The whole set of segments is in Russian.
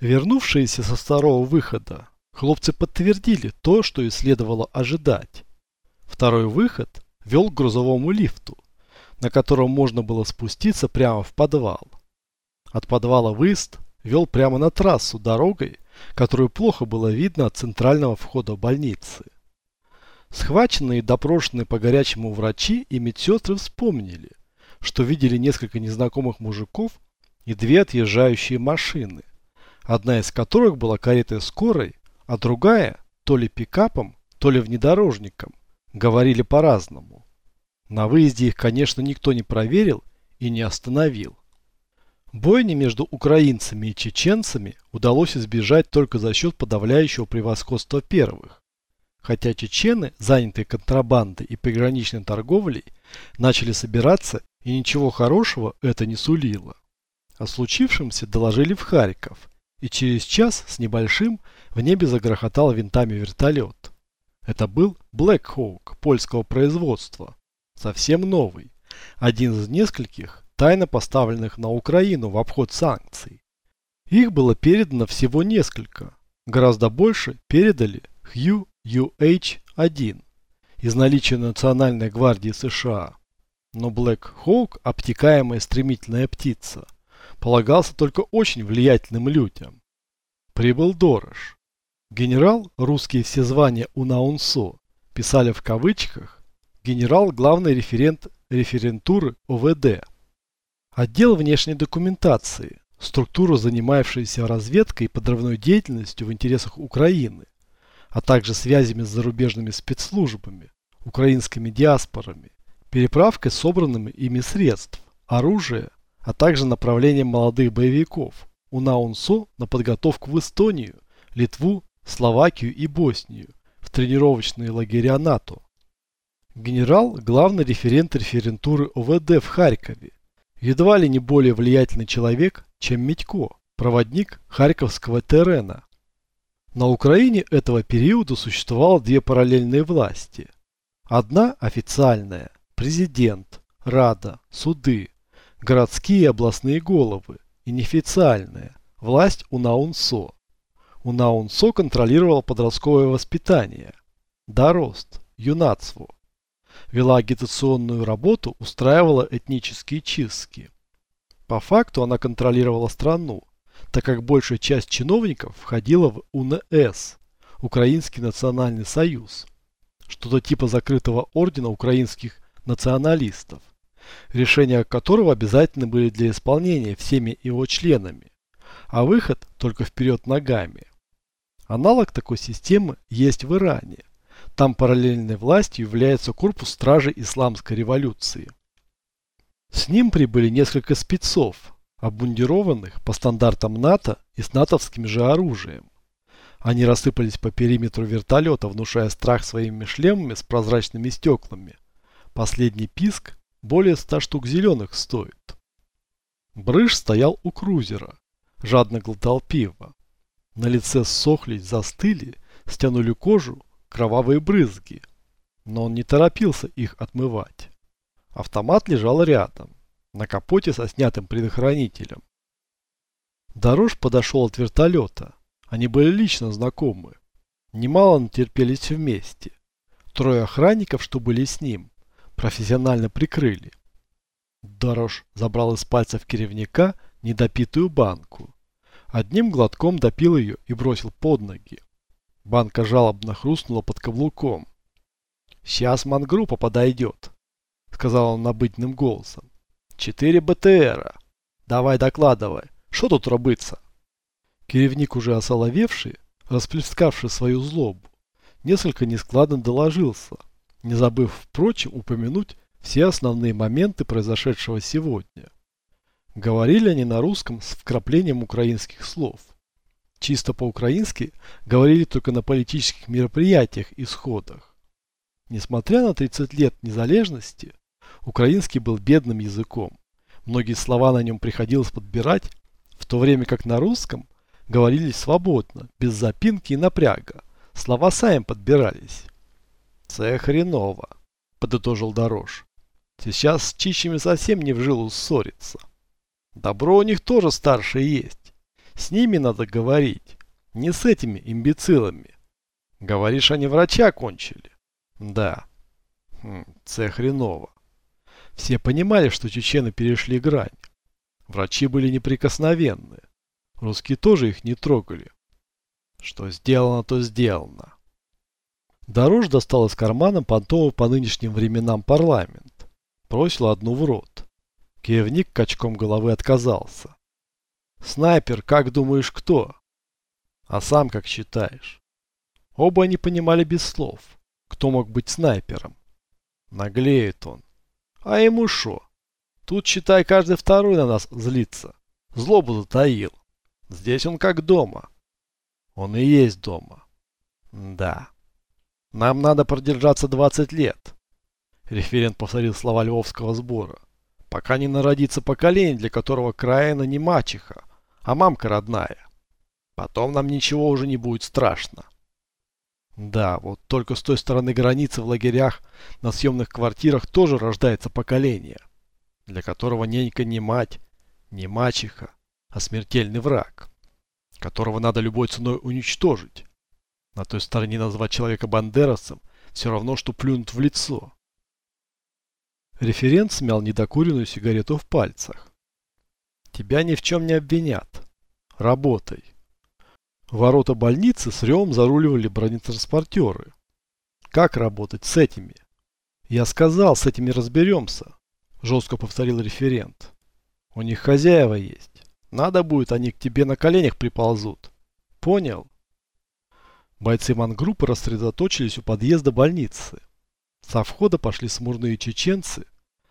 Вернувшиеся со второго выхода, хлопцы подтвердили то, что и следовало ожидать. Второй выход вел к грузовому лифту, на котором можно было спуститься прямо в подвал. От подвала выезд вел прямо на трассу дорогой, которую плохо было видно от центрального входа больницы. Схваченные и допрошенные по горячему врачи и медсестры вспомнили, что видели несколько незнакомых мужиков и две отъезжающие машины, одна из которых была каретой скорой, а другая то ли пикапом, то ли внедорожником. Говорили по-разному. На выезде их, конечно, никто не проверил и не остановил. Бойни между украинцами и чеченцами удалось избежать только за счет подавляющего превосходства первых. Хотя чечены, занятые контрабандой и пограничной торговлей, начали собираться и ничего хорошего это не сулило. О случившемся доложили в Харьков, и через час с небольшим в небе загрохотал винтами вертолет. Это был Black Hawk польского производства, совсем новый, один из нескольких, тайно поставленных на Украину в обход санкций. Их было передано всего несколько, гораздо больше передали Хью UH-1 из наличия Национальной гвардии США. Но Black Hawk, обтекаемая стремительная птица, полагался только очень влиятельным людям. Прибыл Дорож. Генерал, русские все звания УНАУНСО, писали в кавычках, генерал главный референт референтуры ОВД. Отдел внешней документации, структура, занимавшаяся разведкой и подрывной деятельностью в интересах Украины, а также связями с зарубежными спецслужбами, украинскими диаспорами, переправкой собранными ими средств, оружия, а также направлением молодых боевиков УНАУНСО на подготовку в Эстонию, Литву, Словакию и Боснию в тренировочные лагеря НАТО. Генерал – главный референт референтуры ОВД в Харькове. Едва ли не более влиятельный человек, чем Митько, проводник Харьковского терена. На Украине этого периода существовало две параллельные власти. Одна официальная – президент, рада, суды, городские и областные головы, и неофициальная – власть УНАУНСО. УНАУНСО контролировала подростковое воспитание, дорост, юнацтво. Вела агитационную работу, устраивала этнические чистки. По факту она контролировала страну, так как большая часть чиновников входила в УНС, Украинский национальный союз, что-то типа закрытого ордена украинских националистов решения которого обязательны были для исполнения всеми его членами, а выход только вперед ногами. Аналог такой системы есть в Иране. Там параллельной властью является корпус стражи исламской революции. С ним прибыли несколько спецов, обмундированных по стандартам НАТО и с натовским же оружием. Они рассыпались по периметру вертолета, внушая страх своими шлемами с прозрачными стеклами. Последний писк более ста штук зеленых стоит. Брыж стоял у крузера, жадно глотал пиво. На лице ссохлись, застыли, стянули кожу, кровавые брызги. Но он не торопился их отмывать. Автомат лежал рядом, на капоте со снятым предохранителем. Дорож подошел от вертолета. Они были лично знакомы. Немало натерпелись вместе. Трое охранников, что были с ним, профессионально прикрыли. Дорож забрал из пальцев керевника недопитую банку. Одним глотком допил ее и бросил под ноги. Банка жалобно хрустнула под каблуком. «Сейчас мангруппа подойдет», — сказал он набытным голосом. «Четыре БТРа. Давай докладывай, что тут робиться?» Керевник, уже осоловевший, расплескавший свою злобу, несколько нескладно доложился, не забыв, впрочем, упомянуть все основные моменты произошедшего сегодня. Говорили они на русском с вкраплением украинских слов. Чисто по-украински говорили только на политических мероприятиях и сходах. Несмотря на 30 лет незалежности, украинский был бедным языком. Многие слова на нем приходилось подбирать, в то время как на русском говорились свободно, без запинки и напряга. Слова сами подбирались. «Це хреново», – подытожил Дорож. «Сейчас с чищами совсем не в жилу ссориться. Добро у них тоже старшее есть. С ними надо говорить, не с этими имбецилами. Говоришь, они врача кончили? Да. Хм, це хреново. Все понимали, что чечены перешли грань. Врачи были неприкосновенны. Русские тоже их не трогали. Что сделано, то сделано. Дорож достал из кармана понтовый по нынешним временам парламент. Бросил одну в рот. Киевник качком головы отказался. Снайпер, как думаешь, кто? А сам как считаешь? Оба они понимали без слов, кто мог быть снайпером. Наглеет он. А ему шо? Тут, считай, каждый второй на нас злится. Злобу затаил. Здесь он как дома. Он и есть дома. Да. Нам надо продержаться 20 лет. Референт повторил слова львовского сбора. Пока не народится поколение, для которого Краина не мачеха, а мамка родная. Потом нам ничего уже не будет страшно. Да, вот только с той стороны границы в лагерях на съемных квартирах тоже рождается поколение, для которого ненька не мать, не мачеха, а смертельный враг, которого надо любой ценой уничтожить. На той стороне назвать человека бандерасом все равно, что плюнуть в лицо. Референт смял недокуренную сигарету в пальцах. Тебя ни в чем не обвинят. Работай. Ворота больницы с ревом заруливали бронетранспортеры. Как работать с этими? Я сказал, с этими разберемся, жестко повторил референт. У них хозяева есть. Надо будет, они к тебе на коленях приползут. Понял? Бойцы мангруппы рассредоточились у подъезда больницы. Со входа пошли смурные чеченцы.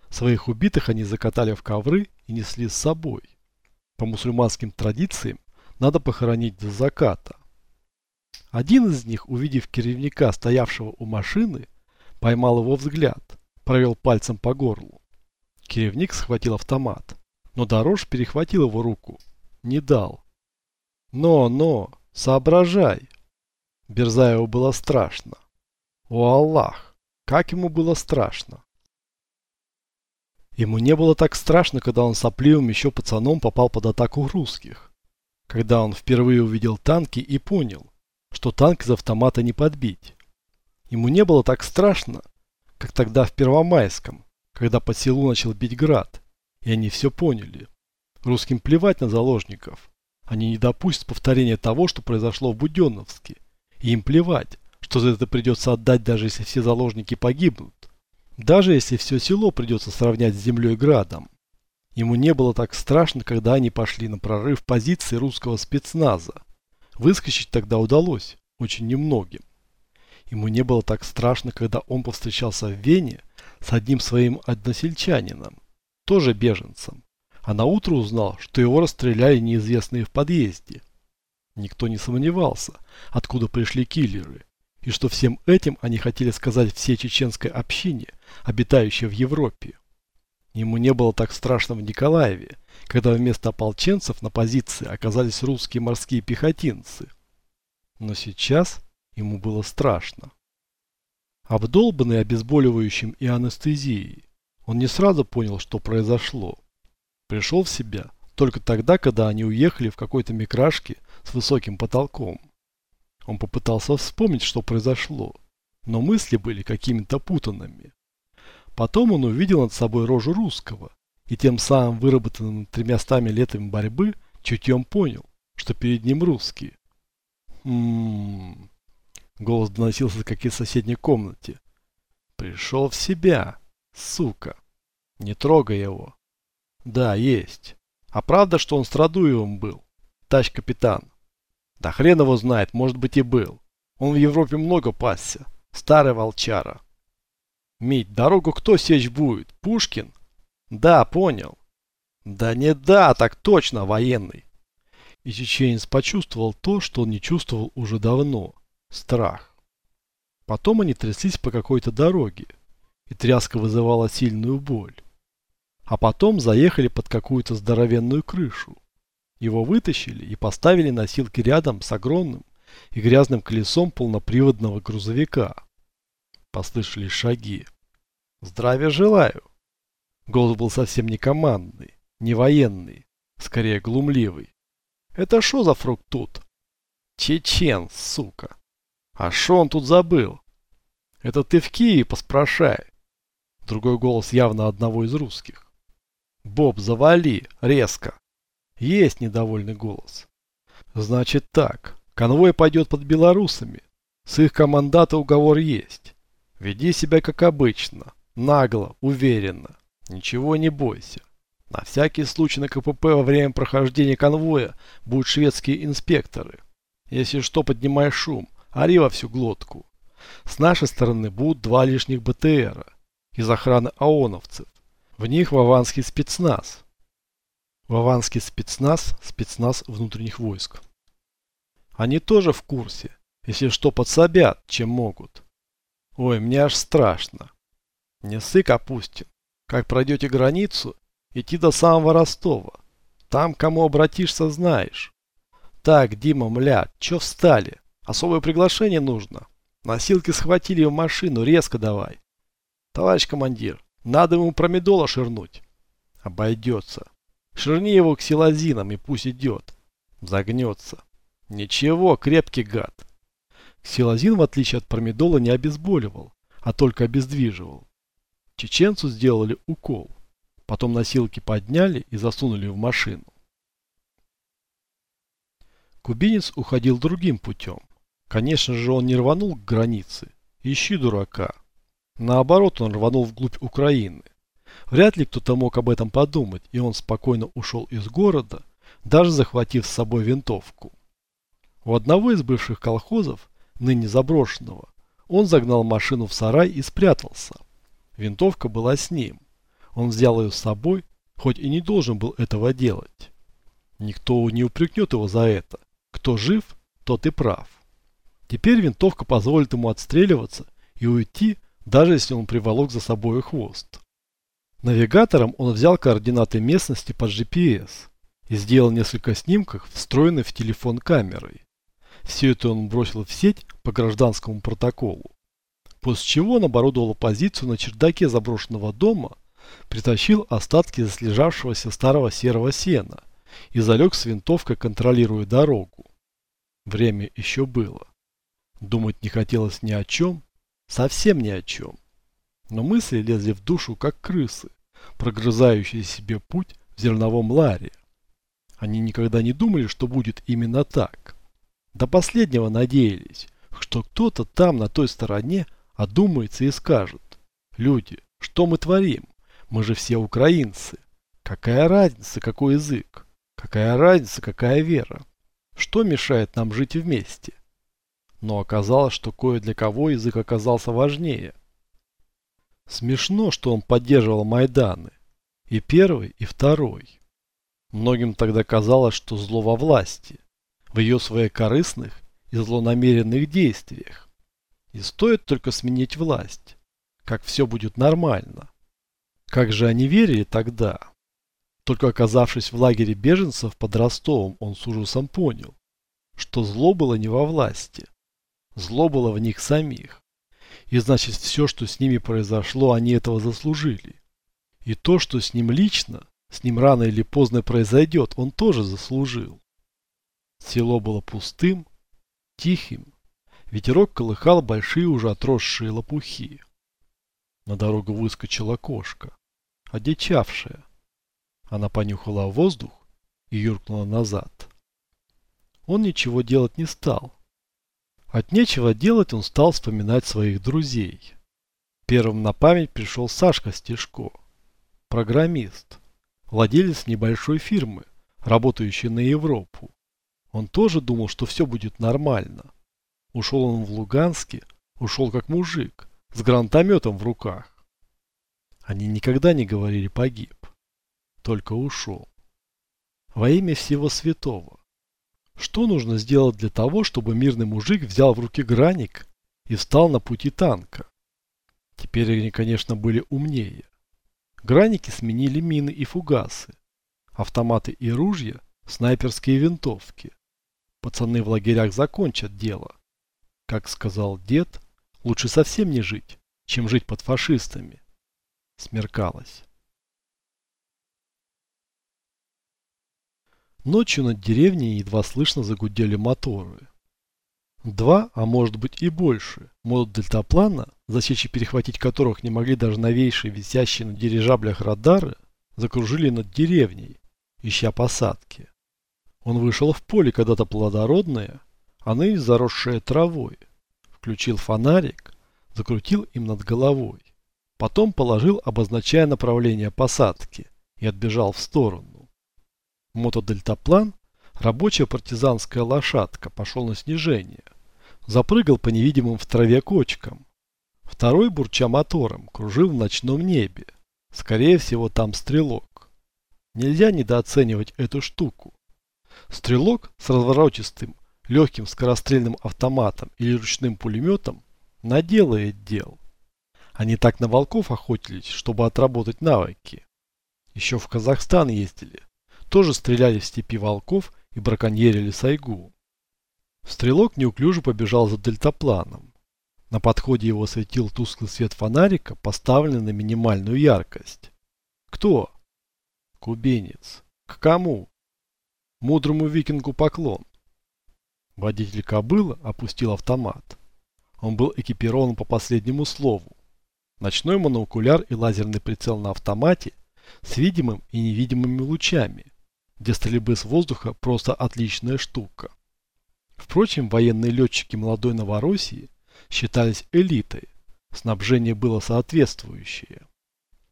Своих убитых они закатали в ковры и несли с собой. По мусульманским традициям надо похоронить до заката. Один из них, увидев керевника, стоявшего у машины, поймал его взгляд, провел пальцем по горлу. Керевник схватил автомат, но Дорож перехватил его руку. Не дал. «Но, но, соображай!» Берзаеву было страшно. О Аллах, как ему было страшно. Ему не было так страшно, когда он сопливым еще пацаном попал под атаку русских когда он впервые увидел танки и понял, что танк из автомата не подбить. Ему не было так страшно, как тогда в Первомайском, когда по селу начал бить град, и они все поняли. Русским плевать на заложников. Они не допустят повторения того, что произошло в Буденновске. Им плевать, что за это придется отдать, даже если все заложники погибнут. Даже если все село придется сравнять с землей градом. Ему не было так страшно, когда они пошли на прорыв позиции русского спецназа. Выскочить тогда удалось очень немногим. Ему не было так страшно, когда он повстречался в Вене с одним своим односельчанином, тоже беженцем, а на утро узнал, что его расстреляли неизвестные в подъезде. Никто не сомневался, откуда пришли киллеры, и что всем этим они хотели сказать всей чеченской общине, обитающей в Европе. Ему не было так страшно в Николаеве, когда вместо ополченцев на позиции оказались русские морские пехотинцы. Но сейчас ему было страшно. Обдолбанный обезболивающим и анестезией, он не сразу понял, что произошло. Пришел в себя только тогда, когда они уехали в какой-то микрашке с высоким потолком. Он попытался вспомнить, что произошло, но мысли были какими-то путанными. Потом он увидел над собой рожу русского, и тем самым выработанным тремястами летами борьбы чутьем понял, что перед ним русские. «М-м-м...» Голос доносился, как из соседней комнаты. «Пришел в себя, сука. Не трогай его». «Да, есть. А правда, что он с Радуевым был? Тач капитан». «Да хрен его знает, может быть и был. Он в Европе много пасся. Старый волчара». Мить, дорогу кто сечь будет? Пушкин? Да, понял. Да не да, так точно, военный. И чеченец почувствовал то, что он не чувствовал уже давно. Страх. Потом они тряслись по какой-то дороге, и тряска вызывала сильную боль. А потом заехали под какую-то здоровенную крышу. Его вытащили и поставили носилки рядом с огромным и грязным колесом полноприводного грузовика. Послышались шаги. «Здравия желаю!» Голос был совсем не командный, не военный, скорее глумливый. Это что за фрукт тут? Чечен, сука. А что он тут забыл? Это ты в Киеве поспрашай. Другой голос явно одного из русских. Боб, завали, резко. Есть недовольный голос. Значит так, конвой пойдет под белорусами. С их командата уговор есть. Веди себя как обычно, нагло, уверенно. Ничего не бойся. На всякий случай на КПП во время прохождения конвоя будут шведские инспекторы. Если что, поднимай шум, ори во всю глотку. С нашей стороны будут два лишних БТРа из охраны ООНовцев. В них ваванский спецназ. Ваванский спецназ – спецназ внутренних войск. Они тоже в курсе, если что подсобят, чем могут. Ой, мне аж страшно. Не ссы, Капустин. Как пройдете границу, идти до самого Ростова. Там, кому обратишься, знаешь. Так, Дима, мля, чё встали? Особое приглашение нужно. Носилки схватили в машину, резко давай. Товарищ командир, надо ему промедола ширнуть. Обойдется. Ширни его к силазинам и пусть идет. Загнется. Ничего, крепкий гад. Ксилазин, в отличие от промедола, не обезболивал, а только обездвиживал. Чеченцу сделали укол. Потом носилки подняли и засунули в машину. Кубинец уходил другим путем. Конечно же, он не рванул к границе. Ищи дурака. Наоборот, он рванул вглубь Украины. Вряд ли кто-то мог об этом подумать, и он спокойно ушел из города, даже захватив с собой винтовку. У одного из бывших колхозов, ныне заброшенного, он загнал машину в сарай и спрятался. Винтовка была с ним. Он взял ее с собой, хоть и не должен был этого делать. Никто не упрекнет его за это. Кто жив, тот и прав. Теперь винтовка позволит ему отстреливаться и уйти, даже если он приволок за собой хвост. Навигатором он взял координаты местности под GPS и сделал несколько снимков, встроенных в телефон камерой. Все это он бросил в сеть по гражданскому протоколу. После чего он оборудовал позицию на чердаке заброшенного дома, притащил остатки заслежавшегося старого серого сена и залег с винтовкой, контролируя дорогу. Время еще было. Думать не хотелось ни о чем, совсем ни о чем. Но мысли лезли в душу, как крысы, прогрызающие себе путь в зерновом ларе. Они никогда не думали, что будет именно так. До последнего надеялись, что кто-то там, на той стороне, одумается и скажет. Люди, что мы творим? Мы же все украинцы. Какая разница, какой язык? Какая разница, какая вера? Что мешает нам жить вместе? Но оказалось, что кое для кого язык оказался важнее. Смешно, что он поддерживал Майданы. И первый, и второй. Многим тогда казалось, что зло во власти, в ее своих корыстных и злонамеренных действиях. И стоит только сменить власть, как все будет нормально. Как же они верили тогда? Только оказавшись в лагере беженцев под Ростовом, он с ужасом понял, что зло было не во власти. Зло было в них самих. И значит, все, что с ними произошло, они этого заслужили. И то, что с ним лично, с ним рано или поздно произойдет, он тоже заслужил. Село было пустым, тихим. Ветерок колыхал большие уже отросшие лопухи. На дорогу выскочила кошка, одичавшая. Она понюхала воздух и юркнула назад. Он ничего делать не стал. От нечего делать он стал вспоминать своих друзей. Первым на память пришел Сашка Стешко, программист, владелец небольшой фирмы, работающей на Европу. Он тоже думал, что все будет нормально. Ушел он в Луганске, ушел как мужик, с гранатометом в руках. Они никогда не говорили «погиб», только ушел. Во имя всего святого. Что нужно сделать для того, чтобы мирный мужик взял в руки граник и встал на пути танка? Теперь они, конечно, были умнее. Граники сменили мины и фугасы, автоматы и ружья, снайперские винтовки. Пацаны в лагерях закончат дело. Как сказал дед, Лучше совсем не жить, чем жить под фашистами. Смеркалось. Ночью над деревней едва слышно загудели моторы. Два, а может быть и больше, модуль дельтаплана, засечь и перехватить которых не могли даже новейшие висящие на дирижаблях радары, закружили над деревней, ища посадки. Он вышел в поле когда-то плодородное, а ныне заросшее травой, включил фонарик, закрутил им над головой. Потом положил, обозначая направление посадки, и отбежал в сторону. Мотодельтаплан, рабочая партизанская лошадка, пошел на снижение. Запрыгал по невидимым в траве кочкам. Второй, бурча мотором, кружил в ночном небе. Скорее всего, там стрелок. Нельзя недооценивать эту штуку. Стрелок с разворотистым, легким скорострельным автоматом или ручным пулеметом наделает дел. Они так на волков охотились, чтобы отработать навыки. Еще в Казахстан ездили. Тоже стреляли в степи волков и браконьерили сайгу. Стрелок неуклюже побежал за дельтапланом. На подходе его светил тусклый свет фонарика, поставленный на минимальную яркость. Кто? Кубенец. К кому? Мудрому викингу поклон. Водитель кобыла опустил автомат. Он был экипирован по последнему слову. Ночной моноокуляр и лазерный прицел на автомате с видимым и невидимыми лучами, где стрельбы с воздуха просто отличная штука. Впрочем, военные летчики молодой Новороссии считались элитой, снабжение было соответствующее.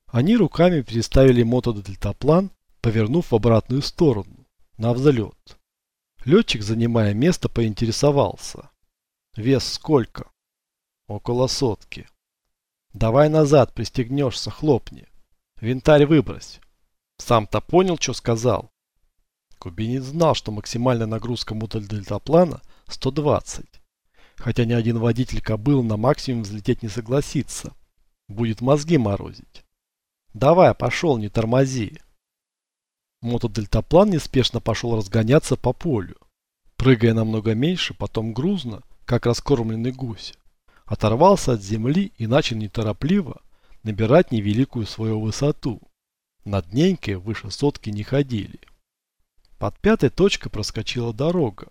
Они руками переставили мотодельтаплан, повернув в обратную сторону, на взлет. Летчик, занимая место, поинтересовался. Вес сколько? Около сотки. Давай назад, пристегнешься, хлопни. Винтарь выбрось. Сам-то понял, что сказал. Кубинец знал, что максимальная нагрузка мотодельтаплана 120. Хотя ни один водитель кобыл на максимум взлететь не согласится. Будет мозги морозить. Давай, пошел, не тормози. Мотодельтаплан неспешно пошел разгоняться по полю. Прыгая намного меньше, потом грузно, как раскормленный гусь оторвался от земли и начал неторопливо набирать невеликую свою высоту. Над ненькой выше сотки не ходили. Под пятой точкой проскочила дорога,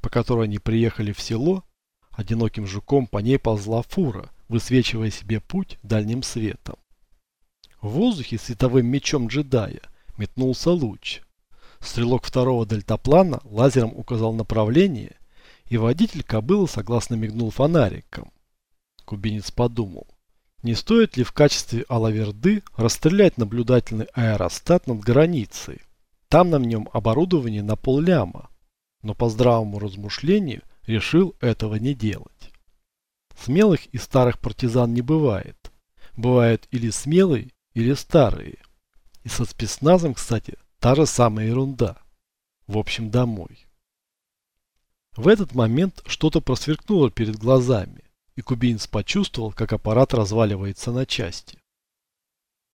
по которой они приехали в село. Одиноким жуком по ней ползла фура, высвечивая себе путь дальним светом. В воздухе световым мечом джедая метнулся луч. Стрелок второго дельтаплана лазером указал направление, и водитель кобылы согласно мигнул фонариком. Кубинец подумал, не стоит ли в качестве алаверды расстрелять наблюдательный аэростат над границей. Там на нем оборудование на полляма, но по здравому размышлению решил этого не делать. Смелых и старых партизан не бывает. Бывают или смелые, или старые. И со спецназом, кстати, та же самая ерунда. В общем, домой. В этот момент что-то просверкнуло перед глазами и кубинец почувствовал, как аппарат разваливается на части.